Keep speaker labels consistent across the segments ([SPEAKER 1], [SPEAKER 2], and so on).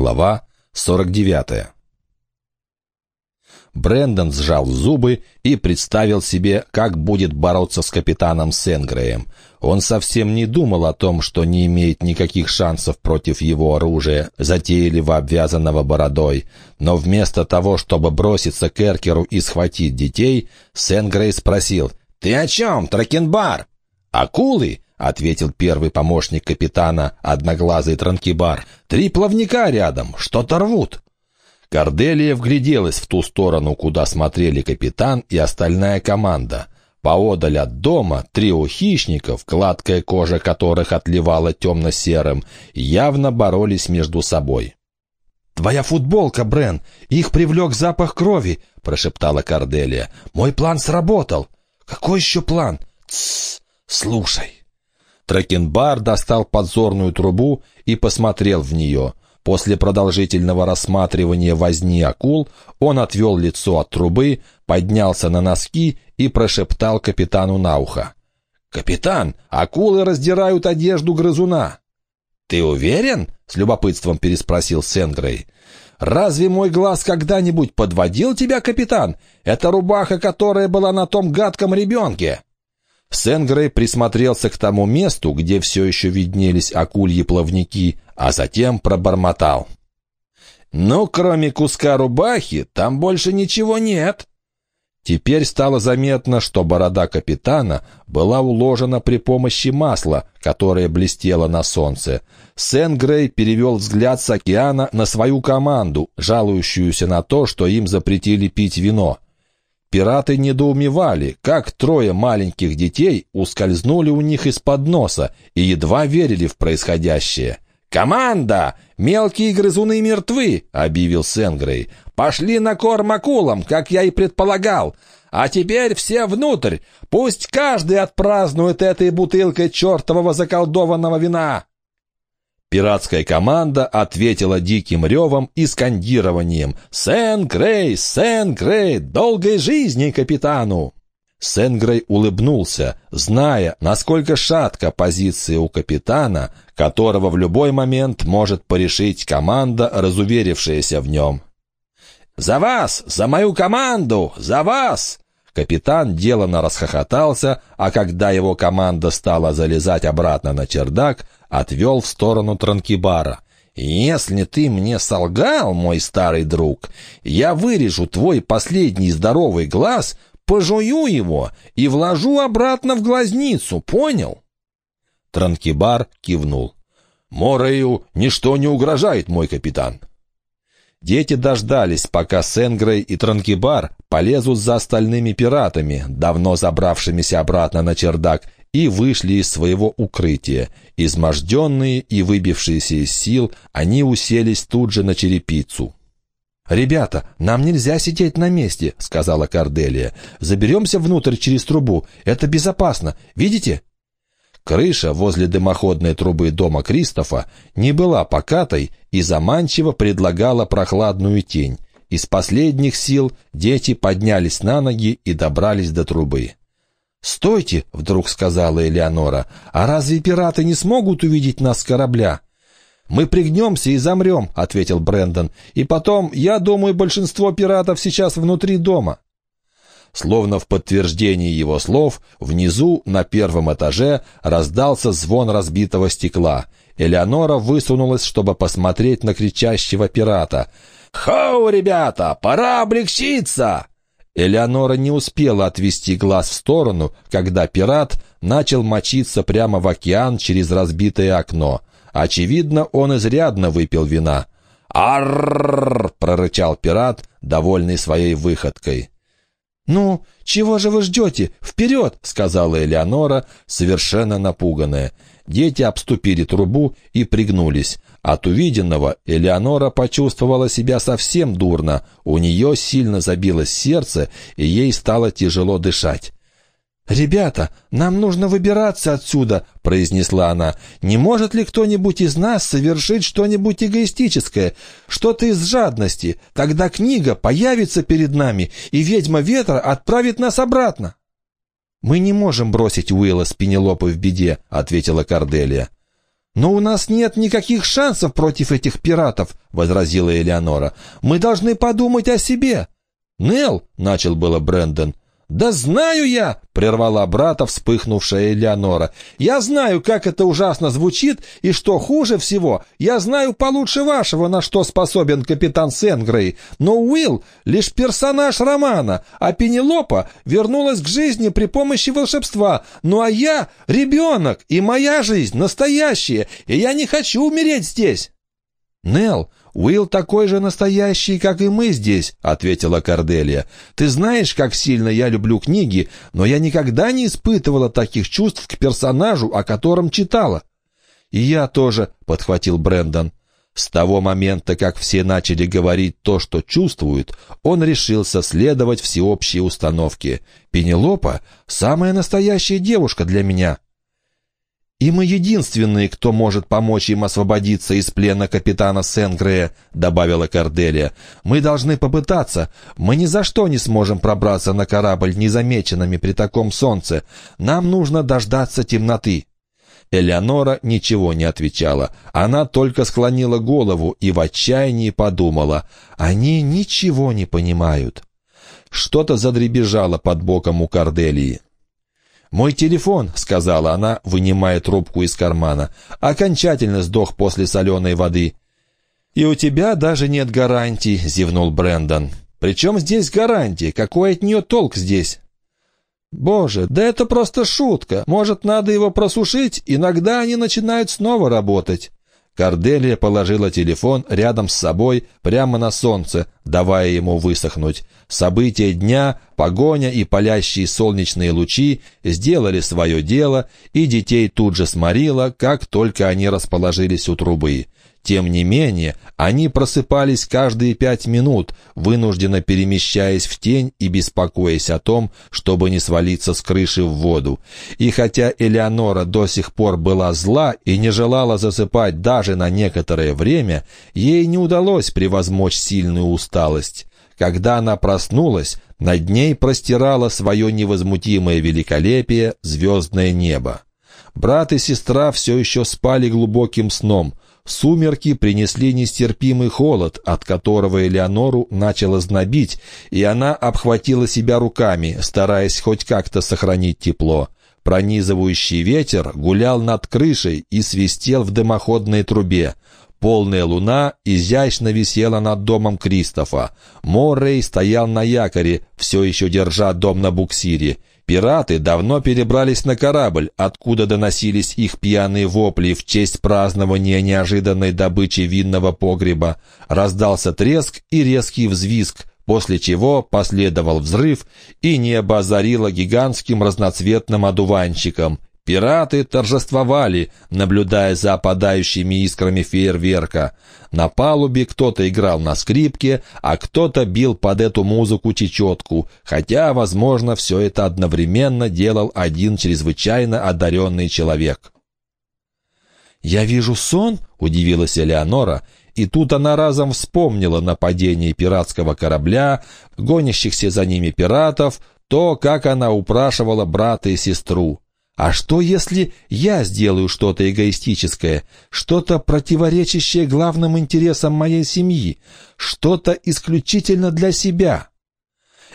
[SPEAKER 1] Глава 49 Брендон сжал зубы и представил себе, как будет бороться с капитаном Сенгреем. Он совсем не думал о том, что не имеет никаких шансов против его оружия, затейливо обвязанного бородой. Но вместо того, чтобы броситься к Эркеру и схватить детей, Сенгрей спросил «Ты о чем, Тракенбар?» «Акулы?» — ответил первый помощник капитана, одноглазый Транкибар. «Три плавника рядом, что-то рвут». Корделия вгляделась в ту сторону, куда смотрели капитан и остальная команда. Поодаль от дома трио хищников, гладкая кожа которых отливала темно-серым, явно боролись между собой. «Твоя футболка, Брен! Их привлек запах крови!» — прошептала Корделия. «Мой план сработал!» «Какой еще план?» «Тссс! Слушай!» Тракенбар достал подзорную трубу и посмотрел в нее. После продолжительного рассматривания возни акул он отвел лицо от трубы, поднялся на носки и прошептал капитану на ухо. «Капитан, акулы раздирают одежду грызуна!» «Ты уверен?» — с любопытством переспросил Сенгрей. «Разве мой глаз когда-нибудь подводил тебя, капитан? Это рубаха, которая была на том гадком ребенке!» Сенгрей присмотрелся к тому месту, где все еще виднелись акульи плавники, а затем пробормотал. «Ну, кроме куска рубахи, там больше ничего нет». Теперь стало заметно, что борода капитана была уложена при помощи масла, которое блестело на солнце. Сен Грей перевел взгляд с океана на свою команду, жалующуюся на то, что им запретили пить вино. Пираты недоумевали, как трое маленьких детей ускользнули у них из-под носа и едва верили в происходящее. «Команда! Мелкие грызуны мертвы!» — объявил Сенгрей. «Пошли на корм акулам, как я и предполагал. А теперь все внутрь. Пусть каждый отпразднует этой бутылкой чертового заколдованного вина!» Пиратская команда ответила диким ревом и скандированием «Сен-Грей! Сен-Грей! Долгой жизни капитану!» Сенгрей улыбнулся, зная, насколько шатка позиция у капитана, которого в любой момент может порешить команда, разуверившаяся в нем. «За вас! За мою команду! За вас!» Капитан деланно расхохотался, а когда его команда стала залезать обратно на чердак, отвел в сторону Транкибара. «Если ты мне солгал, мой старый друг, я вырежу твой последний здоровый глаз пожую его и вложу обратно в глазницу, понял?» Транкибар кивнул. «Морею ничто не угрожает, мой капитан». Дети дождались, пока Сенгрей и Транкибар полезут за остальными пиратами, давно забравшимися обратно на чердак, и вышли из своего укрытия. Изможденные и выбившиеся из сил, они уселись тут же на черепицу. «Ребята, нам нельзя сидеть на месте», — сказала Корделия. «Заберемся внутрь через трубу. Это безопасно. Видите?» Крыша возле дымоходной трубы дома Кристофа не была покатой и заманчиво предлагала прохладную тень. Из последних сил дети поднялись на ноги и добрались до трубы. «Стойте!» — вдруг сказала Элеонора. «А разве пираты не смогут увидеть нас с корабля?» «Мы пригнемся и замрем», — ответил Брэндон. «И потом, я думаю, большинство пиратов сейчас внутри дома». Словно в подтверждении его слов, внизу, на первом этаже, раздался звон разбитого стекла. Элеонора высунулась, чтобы посмотреть на кричащего пирата. «Хоу, ребята, пора облегчиться!» Элеонора не успела отвести глаз в сторону, когда пират начал мочиться прямо в океан через разбитое окно. Очевидно, он изрядно выпил вина. «Аррррр!» — прорычал пират, довольный своей выходкой. «Ну, чего же вы ждете? Вперед!» — сказала Элеонора, совершенно напуганная. Дети обступили трубу и пригнулись. От увиденного Элеонора почувствовала себя совсем дурно. У нее сильно забилось сердце, и ей стало тяжело дышать. «Ребята, нам нужно выбираться отсюда», — произнесла она. «Не может ли кто-нибудь из нас совершить что-нибудь эгоистическое, что-то из жадности? Тогда книга появится перед нами, и ведьма ветра отправит нас обратно». «Мы не можем бросить Уилла с Пенелопой в беде», — ответила Корделия. «Но у нас нет никаких шансов против этих пиратов», — возразила Элеонора. «Мы должны подумать о себе». «Нелл», — начал было Брэндон, «Да знаю я!» — прервала брата вспыхнувшая Элеонора. «Я знаю, как это ужасно звучит, и что хуже всего, я знаю получше вашего, на что способен капитан Сенгрей. Но Уилл — лишь персонаж романа, а Пенелопа вернулась к жизни при помощи волшебства. Ну а я — ребенок, и моя жизнь настоящая, и я не хочу умереть здесь». «Нелл, «Уилл такой же настоящий, как и мы здесь», — ответила Корделия. «Ты знаешь, как сильно я люблю книги, но я никогда не испытывала таких чувств к персонажу, о котором читала». «И я тоже», — подхватил Брэндон. С того момента, как все начали говорить то, что чувствуют, он решился следовать всеобщей установке. «Пенелопа — самая настоящая девушка для меня». «И мы единственные, кто может помочь им освободиться из плена капитана Сенгрея», — добавила Корделия. «Мы должны попытаться. Мы ни за что не сможем пробраться на корабль незамеченными при таком солнце. Нам нужно дождаться темноты». Элеонора ничего не отвечала. Она только склонила голову и в отчаянии подумала. «Они ничего не понимают». Что-то задребежало под боком у Корделии. «Мой телефон», — сказала она, вынимая трубку из кармана, — «окончательно сдох после соленой воды». «И у тебя даже нет гарантий», — зевнул Брэндон. «Причем здесь гарантии? Какой от нее толк здесь?» «Боже, да это просто шутка. Может, надо его просушить? Иногда они начинают снова работать». Корделия положила телефон рядом с собой, прямо на солнце, давая ему высохнуть. События дня, погоня и палящие солнечные лучи сделали свое дело, и детей тут же сморило, как только они расположились у трубы. Тем не менее, они просыпались каждые пять минут, вынужденно перемещаясь в тень и беспокоясь о том, чтобы не свалиться с крыши в воду. И хотя Элеонора до сих пор была зла и не желала засыпать даже на некоторое время, ей не удалось превозмочь сильную усталость. Когда она проснулась, над ней простирало свое невозмутимое великолепие звездное небо. Брат и сестра все еще спали глубоким сном — Сумерки принесли нестерпимый холод, от которого Элеонору начало знобить, и она обхватила себя руками, стараясь хоть как-то сохранить тепло. Пронизывающий ветер гулял над крышей и свистел в дымоходной трубе. Полная луна изящно висела над домом Кристофа. Моррей стоял на якоре, все еще держа дом на буксире. Пираты давно перебрались на корабль, откуда доносились их пьяные вопли в честь празднования неожиданной добычи винного погреба. Раздался треск и резкий взвизг, после чего последовал взрыв, и небо озарило гигантским разноцветным одуванчиком. Пираты торжествовали, наблюдая за опадающими искрами фейерверка. На палубе кто-то играл на скрипке, а кто-то бил под эту музыку чечетку, хотя, возможно, все это одновременно делал один чрезвычайно одаренный человек. «Я вижу сон?» — удивилась Элеонора, и тут она разом вспомнила нападение пиратского корабля, гонящихся за ними пиратов, то, как она упрашивала брата и сестру. А что, если я сделаю что-то эгоистическое, что-то противоречащее главным интересам моей семьи, что-то исключительно для себя?»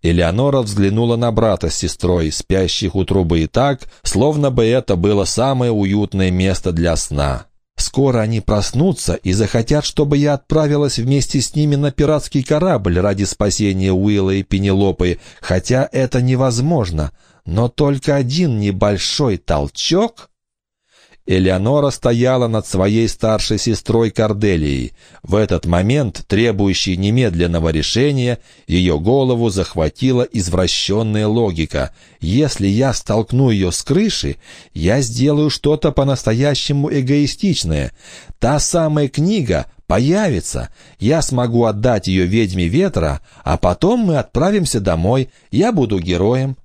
[SPEAKER 1] Элеонора взглянула на брата с сестрой, спящих у трубы и так, словно бы это было самое уютное место для сна. Скоро они проснутся и захотят, чтобы я отправилась вместе с ними на пиратский корабль ради спасения Уилла и Пенелопы, хотя это невозможно. Но только один небольшой толчок... Элеонора стояла над своей старшей сестрой Корделией. В этот момент, требующий немедленного решения, ее голову захватила извращенная логика. «Если я столкну ее с крыши, я сделаю что-то по-настоящему эгоистичное. Та самая книга появится, я смогу отдать ее ведьме ветра, а потом мы отправимся домой, я буду героем».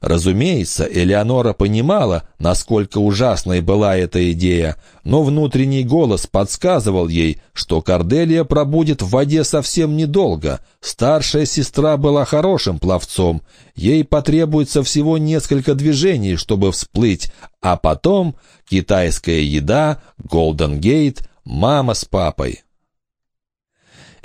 [SPEAKER 1] Разумеется, Элеонора понимала, насколько ужасной была эта идея, но внутренний голос подсказывал ей, что Корделия пробудет в воде совсем недолго. Старшая сестра была хорошим пловцом, ей потребуется всего несколько движений, чтобы всплыть, а потом китайская еда, Голден Гейт, мама с папой.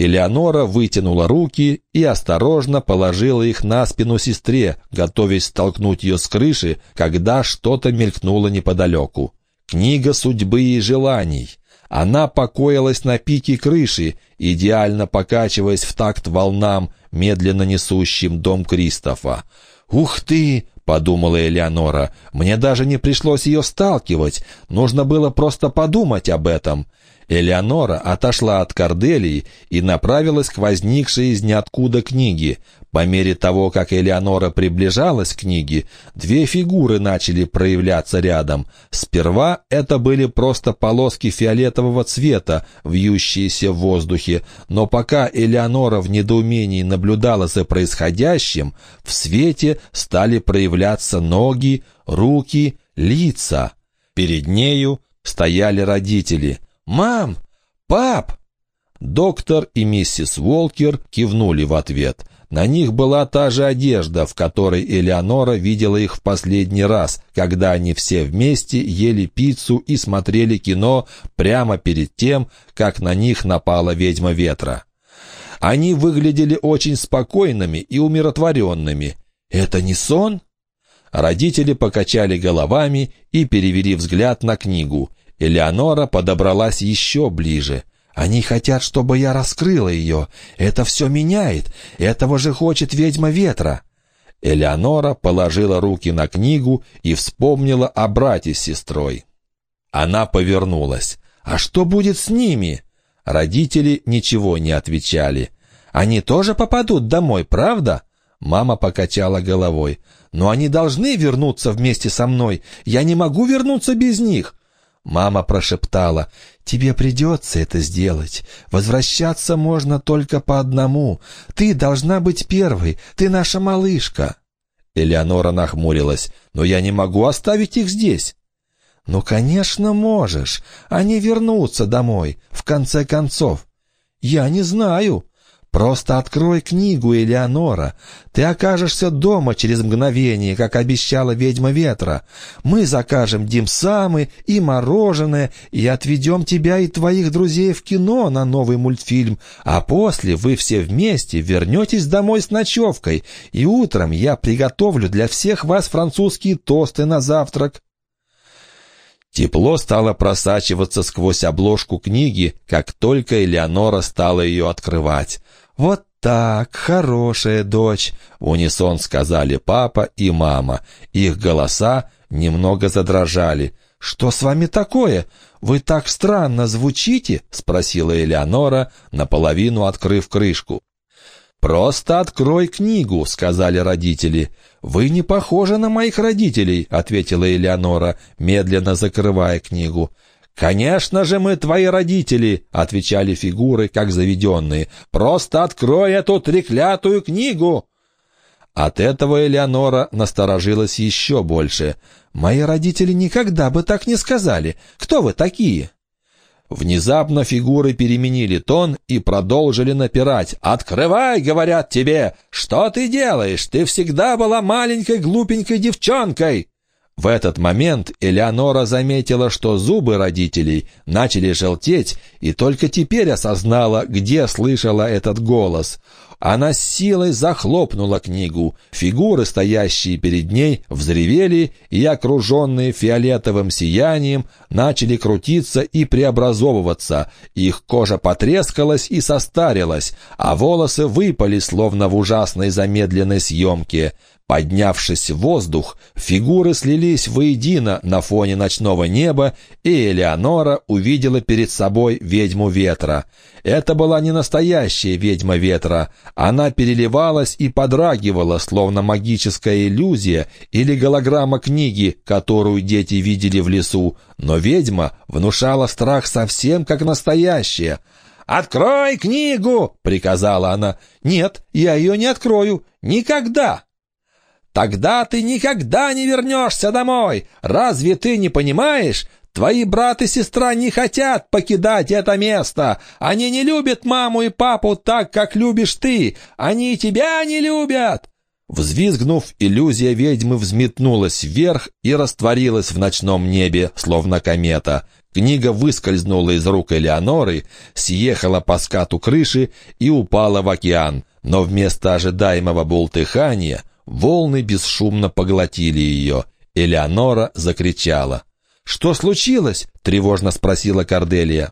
[SPEAKER 1] Элеонора вытянула руки и осторожно положила их на спину сестре, готовясь столкнуть ее с крыши, когда что-то мелькнуло неподалеку. Книга судьбы и желаний. Она покоилась на пике крыши, идеально покачиваясь в такт волнам, медленно несущим дом Кристофа. «Ух ты!» — подумала Элеонора. «Мне даже не пришлось ее сталкивать. Нужно было просто подумать об этом». Элеонора отошла от Корделии и направилась к возникшей из ниоткуда книге. По мере того, как Элеонора приближалась к книге, две фигуры начали проявляться рядом. Сперва это были просто полоски фиолетового цвета, вьющиеся в воздухе, но пока Элеонора в недоумении наблюдала за происходящим, в свете стали проявляться ноги, руки, лица. Перед нею стояли родители — «Мам! Пап!» Доктор и миссис Уолкер кивнули в ответ. На них была та же одежда, в которой Элеонора видела их в последний раз, когда они все вместе ели пиццу и смотрели кино прямо перед тем, как на них напала ведьма ветра. Они выглядели очень спокойными и умиротворенными. «Это не сон?» Родители покачали головами и перевели взгляд на книгу. Элеонора подобралась еще ближе. «Они хотят, чтобы я раскрыла ее. Это все меняет. Этого же хочет ведьма ветра». Элеонора положила руки на книгу и вспомнила о брате с сестрой. Она повернулась. «А что будет с ними?» Родители ничего не отвечали. «Они тоже попадут домой, правда?» Мама покачала головой. «Но они должны вернуться вместе со мной. Я не могу вернуться без них. Мама прошептала, «Тебе придется это сделать. Возвращаться можно только по одному. Ты должна быть первой. Ты наша малышка». Элеонора нахмурилась, «Но я не могу оставить их здесь». «Ну, конечно, можешь. Они вернутся домой, в конце концов». «Я не знаю. Просто открой книгу, Элеонора. Ты окажешься дома через мгновение, как обещала ведьма ветра. Мы закажем димсамы и мороженое и отведем тебя и твоих друзей в кино на новый мультфильм, а после вы все вместе вернетесь домой с ночевкой, и утром я приготовлю для всех вас французские тосты на завтрак». Тепло стало просачиваться сквозь обложку книги, как только Элеонора стала ее открывать. «Вот так, хорошая дочь», — в унисон сказали папа и мама. Их голоса немного задрожали. «Что с вами такое? Вы так странно звучите?» — спросила Элеонора, наполовину открыв крышку. «Просто открой книгу», — сказали родители. «Вы не похожи на моих родителей», — ответила Элеонора, медленно закрывая книгу. «Конечно же мы твои родители», — отвечали фигуры, как заведенные. «Просто открой эту треклятую книгу!» От этого Элеонора насторожилась еще больше. «Мои родители никогда бы так не сказали. Кто вы такие?» Внезапно фигуры переменили тон и продолжили напирать. «Открывай, — говорят тебе! Что ты делаешь? Ты всегда была маленькой глупенькой девчонкой!» В этот момент Элеонора заметила, что зубы родителей начали желтеть, и только теперь осознала, где слышала этот голос. Она с силой захлопнула книгу. Фигуры, стоящие перед ней, взревели и, окруженные фиолетовым сиянием, начали крутиться и преобразовываться. Их кожа потрескалась и состарилась, а волосы выпали, словно в ужасной замедленной съемке. Поднявшись в воздух, фигуры слились воедино на фоне ночного неба, и Элеонора увидела перед собой ведьму ветра. Это была не настоящая ведьма ветра. Она переливалась и подрагивала, словно магическая иллюзия или голограмма книги, которую дети видели в лесу. Но ведьма внушала страх совсем как настоящая. «Открой книгу!» — приказала она. «Нет, я ее не открою. Никогда!» Тогда ты никогда не вернешься домой. Разве ты не понимаешь? Твои брат и сестра не хотят покидать это место. Они не любят маму и папу так, как любишь ты. Они тебя не любят. Взвизгнув, иллюзия ведьмы взметнулась вверх и растворилась в ночном небе, словно комета. Книга выскользнула из рук Элеоноры, съехала по скату крыши и упала в океан. Но вместо ожидаемого бултыхания волны бесшумно поглотили ее. Элеонора закричала. «Что случилось?» — тревожно спросила Корделия.